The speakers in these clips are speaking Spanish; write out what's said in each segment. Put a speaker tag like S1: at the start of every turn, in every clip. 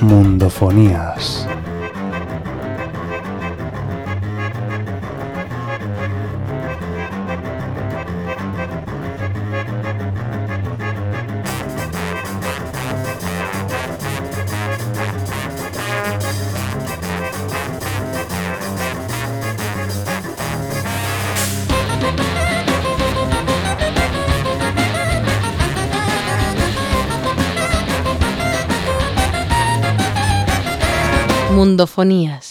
S1: Mundofonías.
S2: Mundofonías.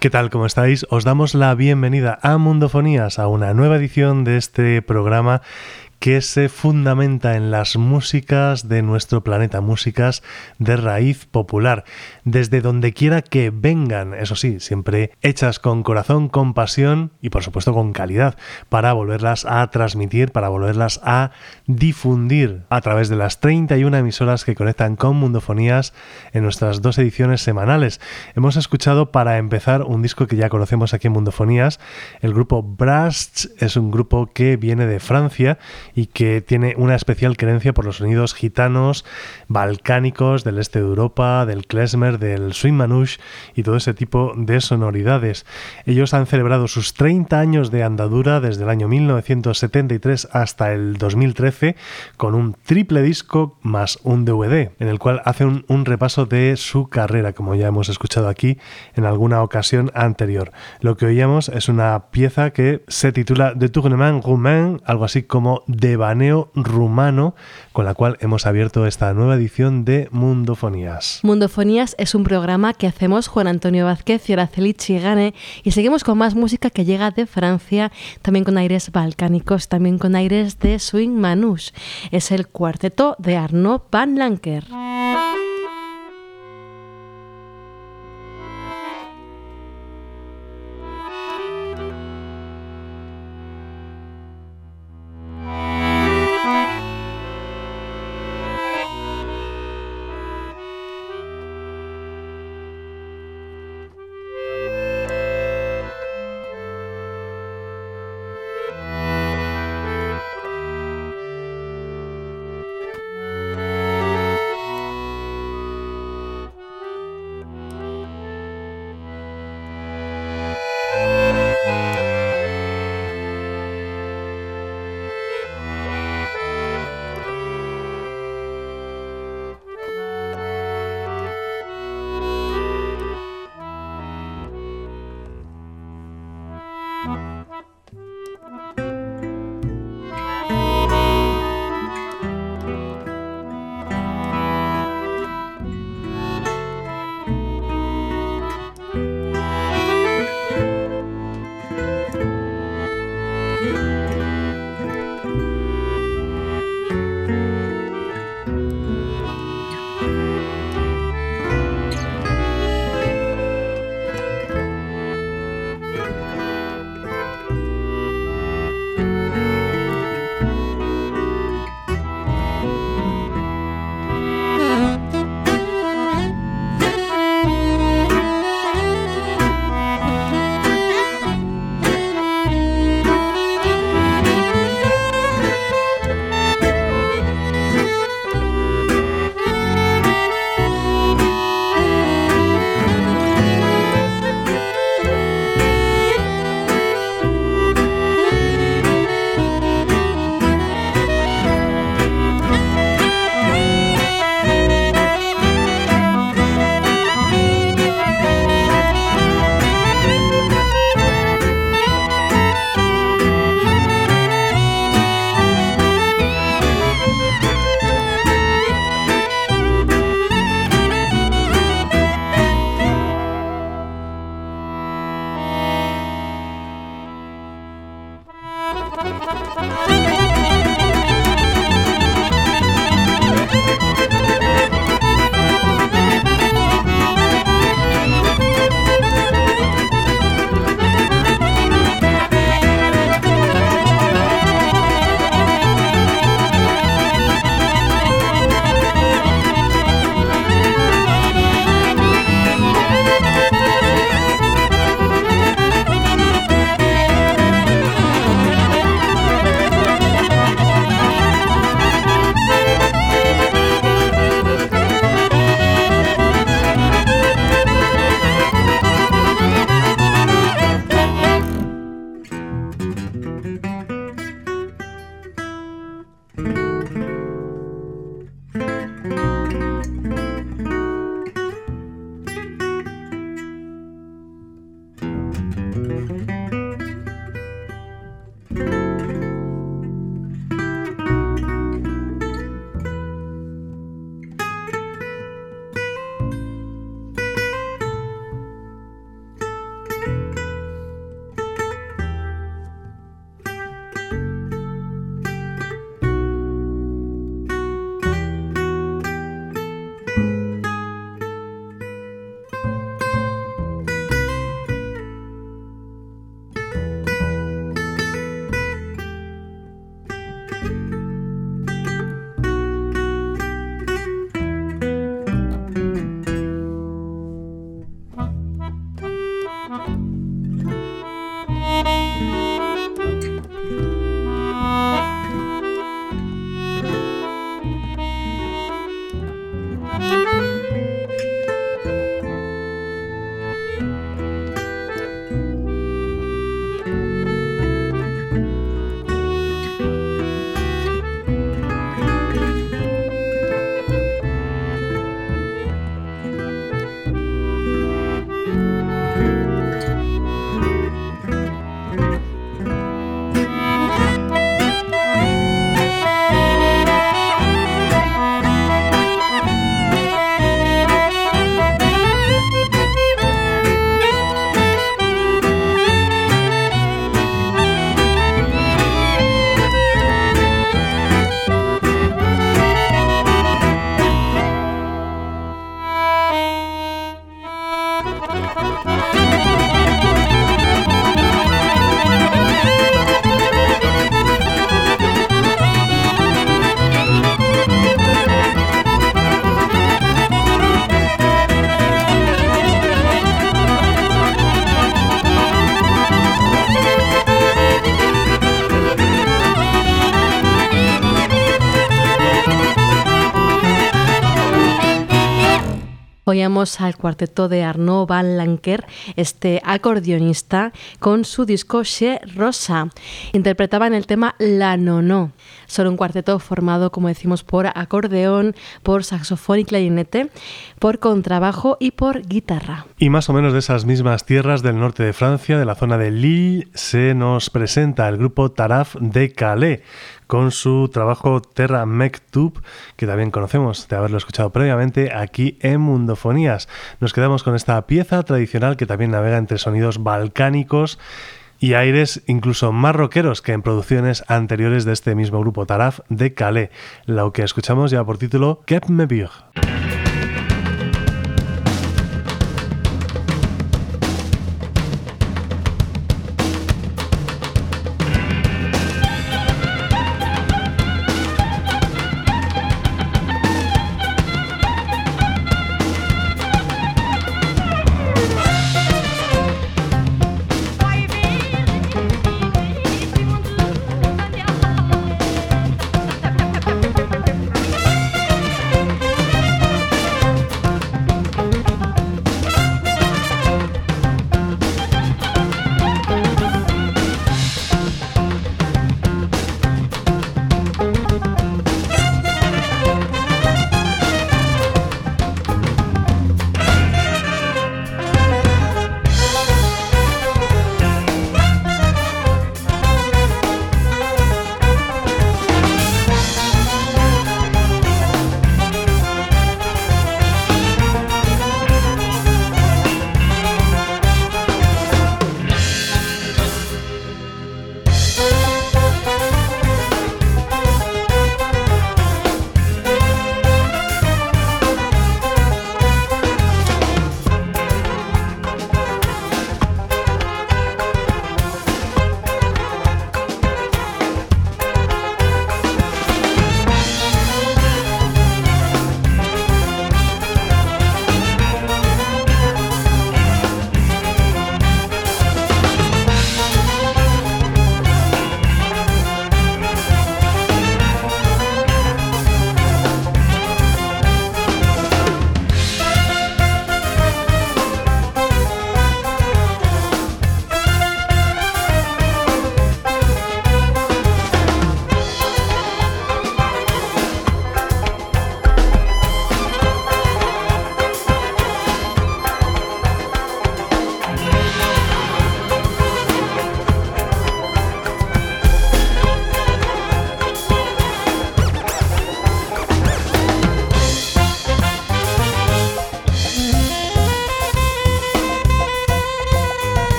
S1: ¿Qué tal? ¿Cómo estáis? Os damos la bienvenida a Mundofonías, a una nueva edición de este programa que se fundamenta en las músicas de nuestro planeta, músicas de raíz popular, desde donde quiera que vengan, eso sí, siempre hechas con corazón, con pasión y por supuesto con calidad, para volverlas a transmitir, para volverlas a difundir a través de las 31 emisoras que conectan con Mundofonías en nuestras dos ediciones semanales. Hemos escuchado para empezar un disco que ya conocemos aquí en Mundofonías, el grupo Brasts es un grupo que viene de Francia y que tiene una especial creencia por los sonidos gitanos, balcánicos, del este de Europa, del klezmer, del swing manouche y todo ese tipo de sonoridades. Ellos han celebrado sus 30 años de andadura desde el año 1973 hasta el 2013 con un triple disco más un DVD, en el cual hacen un, repaso de su carrera, como ya hemos escuchado aquí en alguna ocasión anterior. Lo que oíamos es una pieza que se titula De Tournement Roumain, algo así como de baneo rumano, con la cual hemos abierto esta nueva edición de Mundofonías.
S2: Mundofonías es un programa que hacemos Juan Antonio Vázquez y Araceli Chigane y seguimos con más música que llega de Francia, también con aires balcánicos, también con aires de swing manouche. Es el cuarteto de Arnaud Van Lanker. Oíamos al cuarteto de Arnaud Van Lanker, este acordeonista, con su disco Che Rosa. Interpretaban el tema La Nono. Son un cuarteto formado, como decimos, por acordeón, por saxofón y clarinete, por contrabajo y por guitarra.
S1: Y más o menos de esas mismas tierras del norte de Francia, de la zona de Lille, se nos presenta el grupo Taraf de Calais con su trabajo Terra Mektub, que también conocemos de haberlo escuchado previamente aquí en Mundofonías. Nos quedamos con esta pieza tradicional que también navega entre sonidos balcánicos y aires incluso más rockeros que en producciones anteriores de este mismo grupo Taraf de Calais, lo que escuchamos ya por título Kep me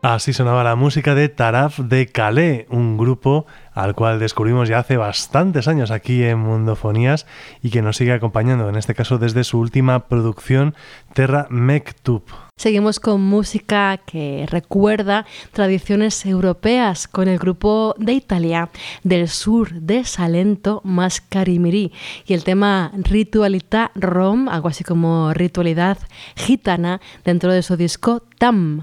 S1: Así sonaba la música de Taraf de Calais, un grupo al cual descubrimos ya hace bastantes años aquí en Mundofonías y que nos sigue acompañando, en este caso desde su última producción, Terra Mektub.
S2: Seguimos con música que recuerda tradiciones europeas con el grupo de Italia del sur de Salento, Mascarimiri, y el tema Ritualita Rom, algo así como ritualidad gitana, dentro de su disco Tam.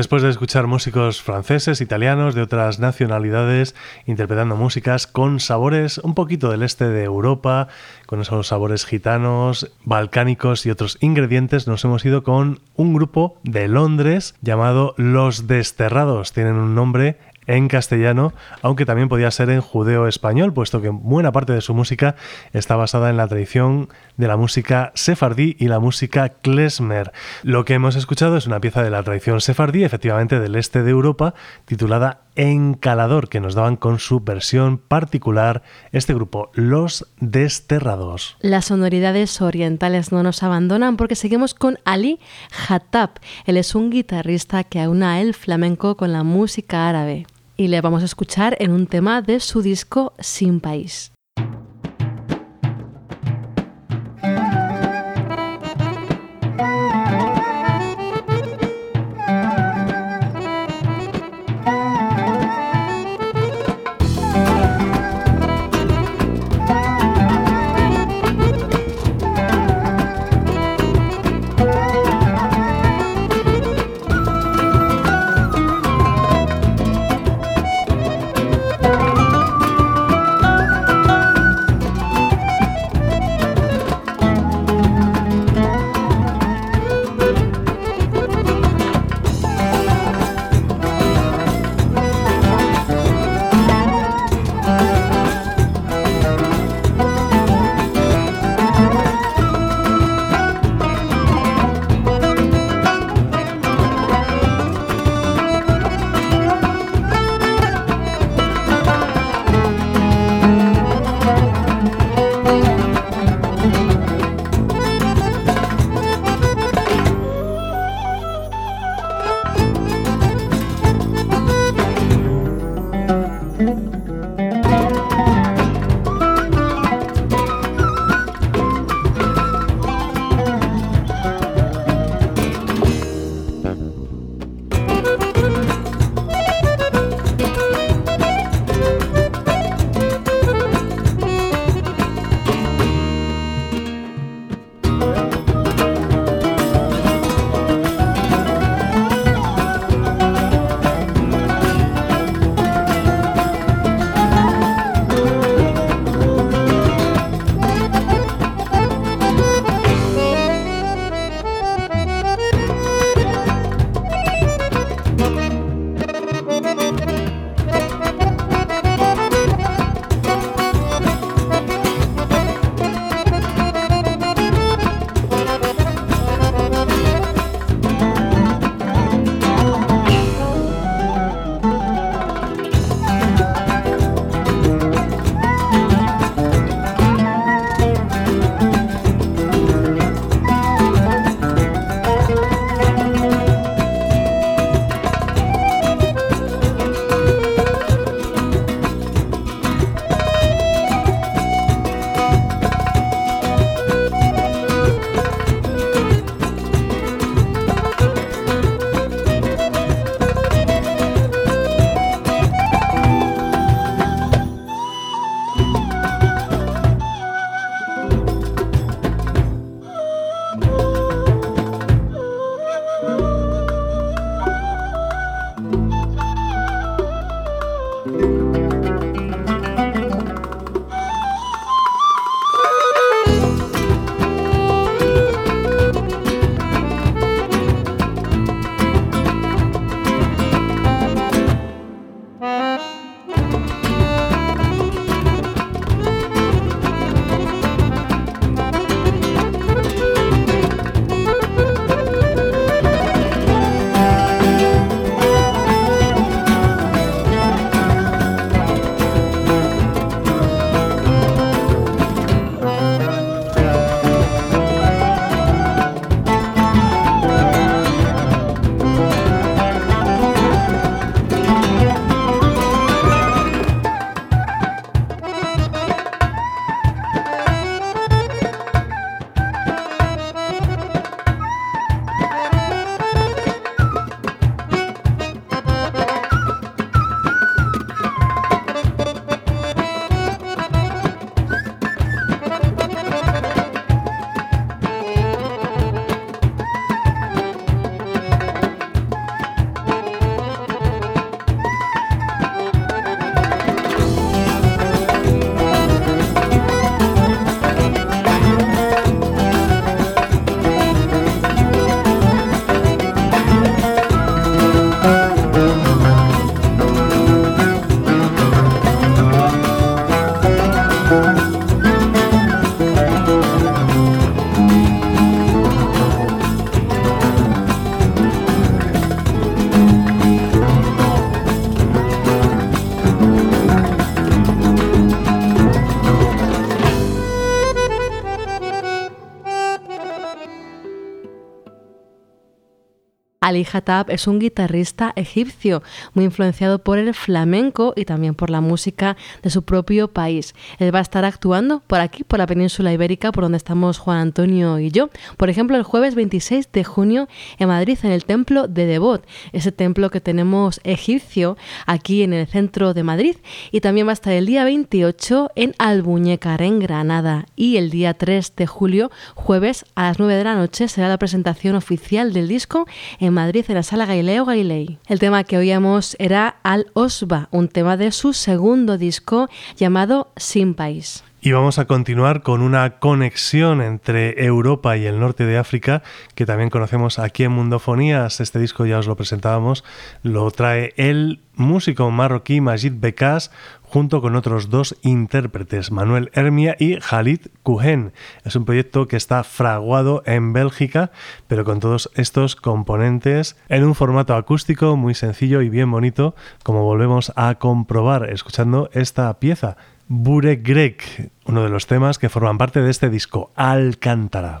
S1: Después de escuchar músicos franceses, italianos, de otras nacionalidades, interpretando músicas con sabores un poquito del este de Europa, con esos sabores gitanos, balcánicos y otros ingredientes, nos hemos ido con un grupo de Londres llamado Los Desterrados. Tienen un nombre en castellano, aunque también podía ser en judeo-español, puesto que buena parte de su música está basada en la tradición de la música sefardí y la música klezmer. Lo que hemos escuchado es una pieza de la tradición sefardí, efectivamente del este de Europa, titulada Encalador, que nos daban con su versión particular este grupo, Los Desterrados.
S2: Las sonoridades orientales no nos abandonan porque seguimos con Ali Hattab. Él es un guitarrista que aúna el flamenco con la música árabe y le vamos a escuchar en un tema de su disco Sin País. Ali Hatab es un guitarrista egipcio muy influenciado por el flamenco y también por la música de su propio país. Él va a estar actuando por aquí, por la península ibérica, por donde estamos Juan Antonio y yo. Por ejemplo, el jueves 26 de junio en Madrid, en el templo de Devot, ese templo que tenemos egipcio aquí en el centro de Madrid. Y también va a estar el día 28 en Albuñécar, en Granada. Y el día 3 de julio, jueves a las 9 de la noche, será la presentación oficial del disco en Madrid en la sala Galileo Galilei. El tema que oíamos era Al Osba, un tema de su segundo disco llamado Sin País.
S1: Y vamos a continuar con una conexión entre Europa y el norte de África, que también conocemos aquí en Mundofonías. Este disco ya os lo presentábamos, lo trae el músico marroquí Majid Bekas junto con otros dos intérpretes, Manuel Hermia y Khalid Kuhen. Es un proyecto que está fraguado en Bélgica, pero con todos estos componentes en un formato acústico muy sencillo y bien bonito, como volvemos a comprobar escuchando esta pieza. Bure Greg, uno de los temas que forman parte de este disco, Alcántara.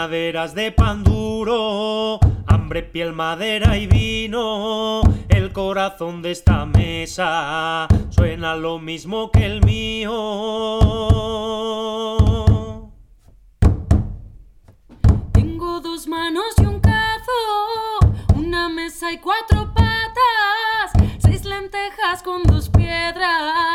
S3: Panaderas de pan duro, hambre, piel, madera y vino. El corazón de esta mesa suena lo mismo que el mío.
S4: Tengo dos manos y un cazo, una mesa y cuatro patas, seis lentejas con dos piedras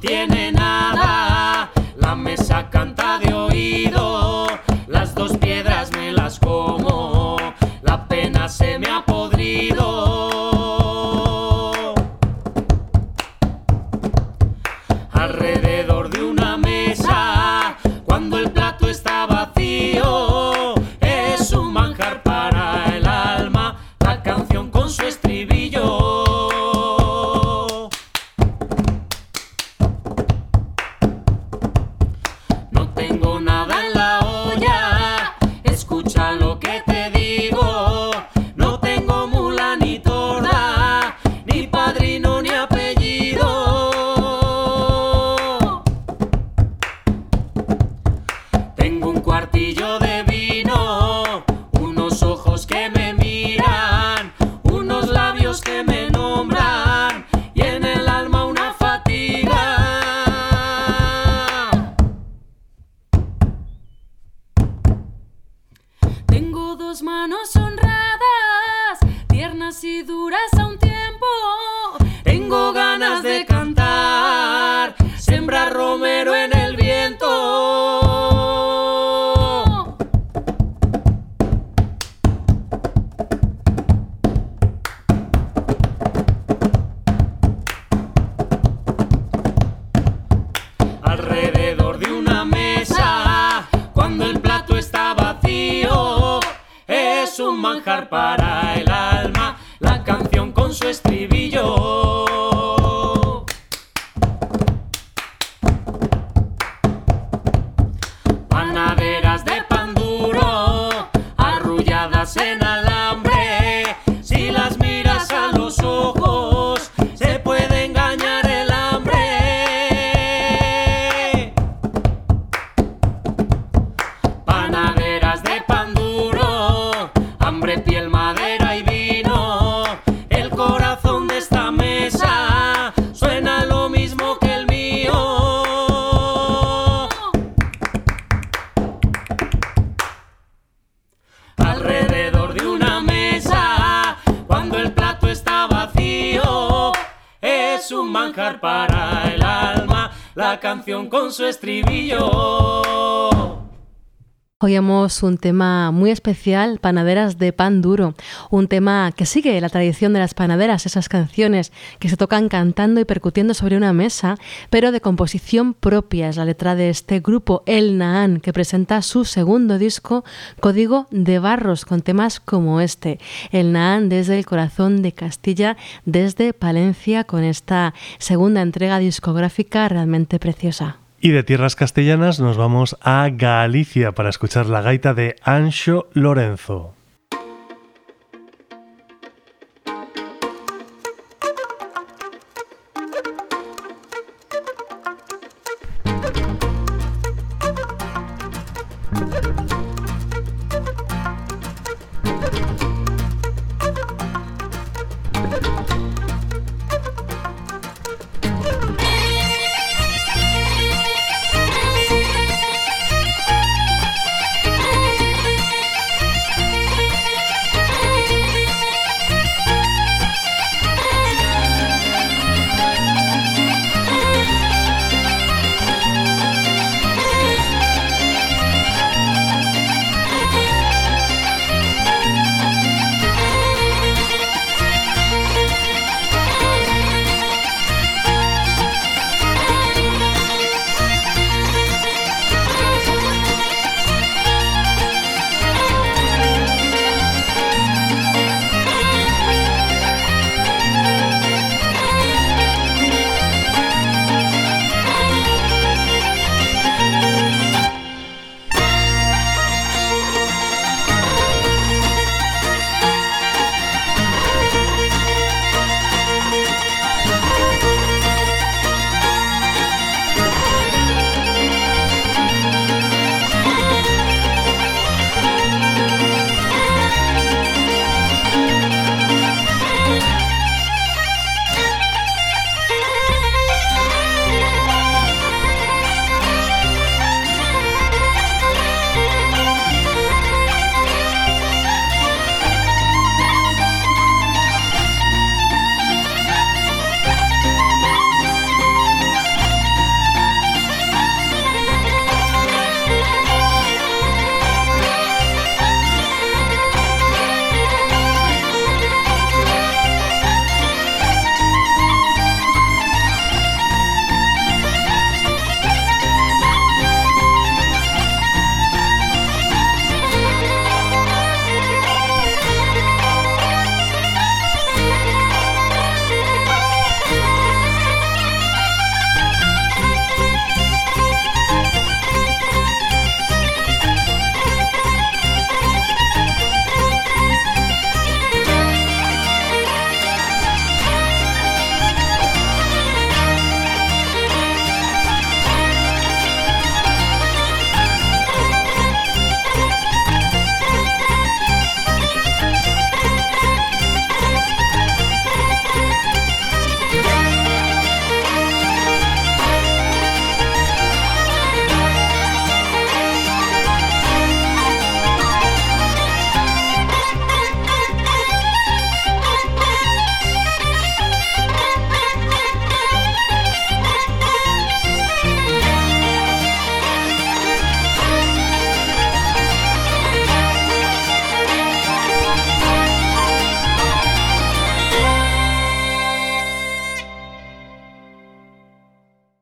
S3: tiene nada, la mesa canta de oído, las dos piedras me las como, la pena se me ha podrido. Con su estribillo.
S2: Oíamos un tema muy especial, Panaderas de Pan Duro, un tema que sigue la tradición de las panaderas, esas canciones que se tocan cantando y percutiendo sobre una mesa, pero de composición propia. Es la letra de este grupo, El Naan, que presenta su segundo disco, Código de Barros, con temas como este. El Naan desde el corazón de Castilla, desde Palencia, con esta segunda entrega discográfica realmente preciosa.
S1: Y de tierras castellanas nos vamos a Galicia para escuchar la gaita de Ancho Lorenzo.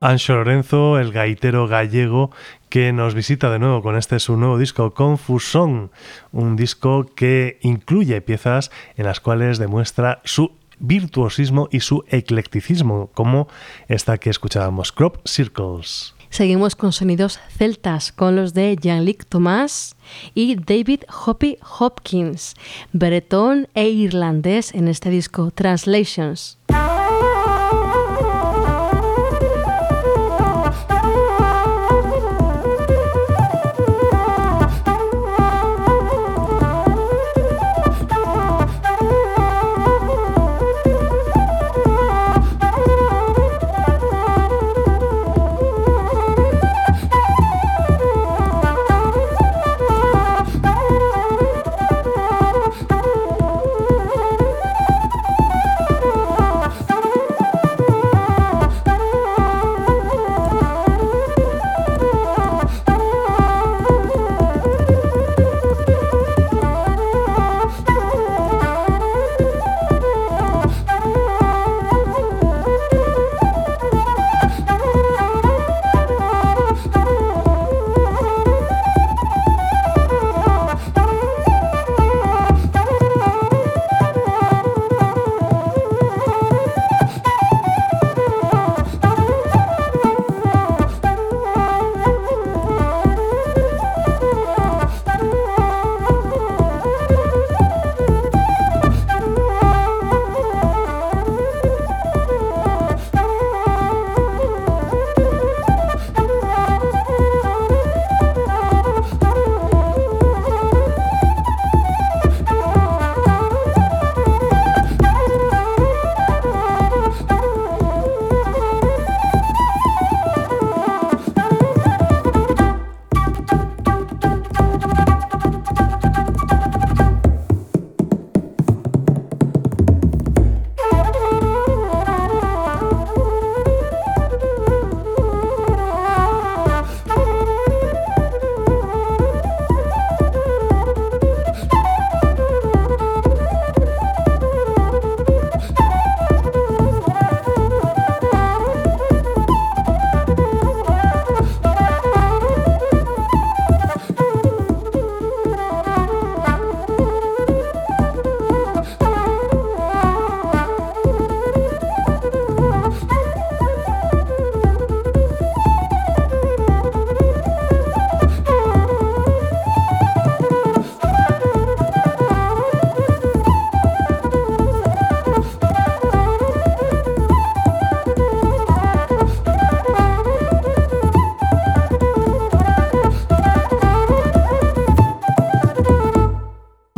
S1: Ancho Lorenzo, el gaitero gallego, que nos visita de nuevo con este su nuevo disco Confusón, un disco que incluye piezas en las cuales demuestra su virtuosismo y su eclecticismo, como esta que escuchábamos, Crop Circles.
S2: Seguimos con sonidos celtas, con los de Jean-Luc Thomas y David Hoppy Hopkins, bretón e irlandés en este disco Translations.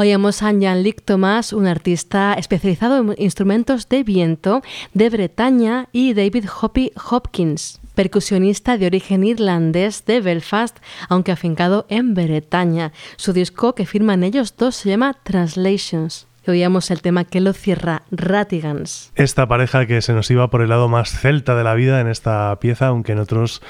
S2: Oíamos a Jean-Luc Thomas, un artista especializado en instrumentos de viento de Bretaña, y David Hoppy Hopkins, percusionista de origen irlandés de Belfast, aunque afincado en Bretaña. Su disco que firman ellos dos se llama Translations. Oíamos el tema que lo cierra Ratigans.
S1: Esta pareja que se nos iba por el lado más celta de la vida en esta pieza, aunque en otros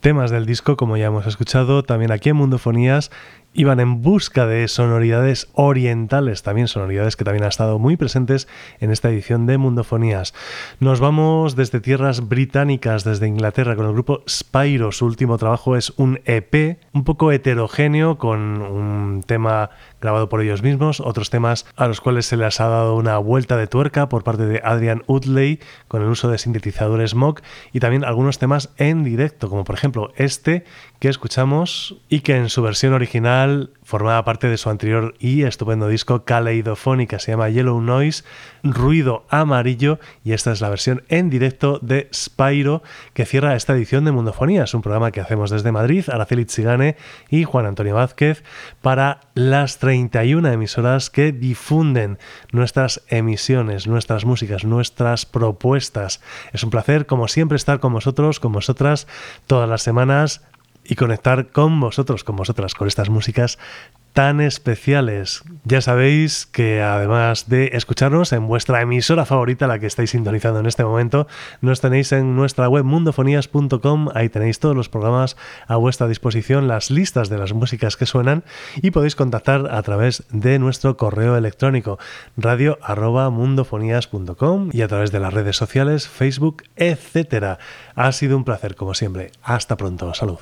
S1: temas del disco, como ya hemos escuchado, también aquí en Mundofonías, iban en busca de sonoridades orientales, también sonoridades que también han estado muy presentes en esta edición de Mundofonías. Nos vamos desde tierras británicas, desde Inglaterra, con el grupo Spyro. Su último trabajo es un EP, un poco heterogéneo, con un tema grabado por ellos mismos, otros temas a los cuales se les ha dado una vuelta de tuerca por parte de Adrian Utley con el uso de sintetizadores Moog y también algunos temas en directo, como por ejemplo este que escuchamos y que en su versión original formaba parte de su anterior y estupendo disco caleidofónica, se llama Yellow Noise, Ruido Amarillo, y esta es la versión en directo de Spyro que cierra esta edición de Mundofonías, un programa que hacemos desde Madrid, Araceli Chigane y Juan Antonio Vázquez, para las 31 emisoras que difunden nuestras emisiones, nuestras músicas, nuestras propuestas. Es un placer, como siempre, estar con vosotros, con vosotras, todas las semanas y conectar con vosotros, con vosotras, con estas músicas tan especiales. Ya sabéis que además de escucharnos en vuestra emisora favorita, la que estáis sintonizando en este momento, nos tenéis en nuestra web mundofonías.com, ahí tenéis todos los programas a vuestra disposición, las listas de las músicas que suenan y podéis contactar a través de nuestro correo electrónico radio@mundofonías.com y a través de las redes sociales, Facebook, etcétera. Ha sido un placer como siempre. Hasta pronto. Salud.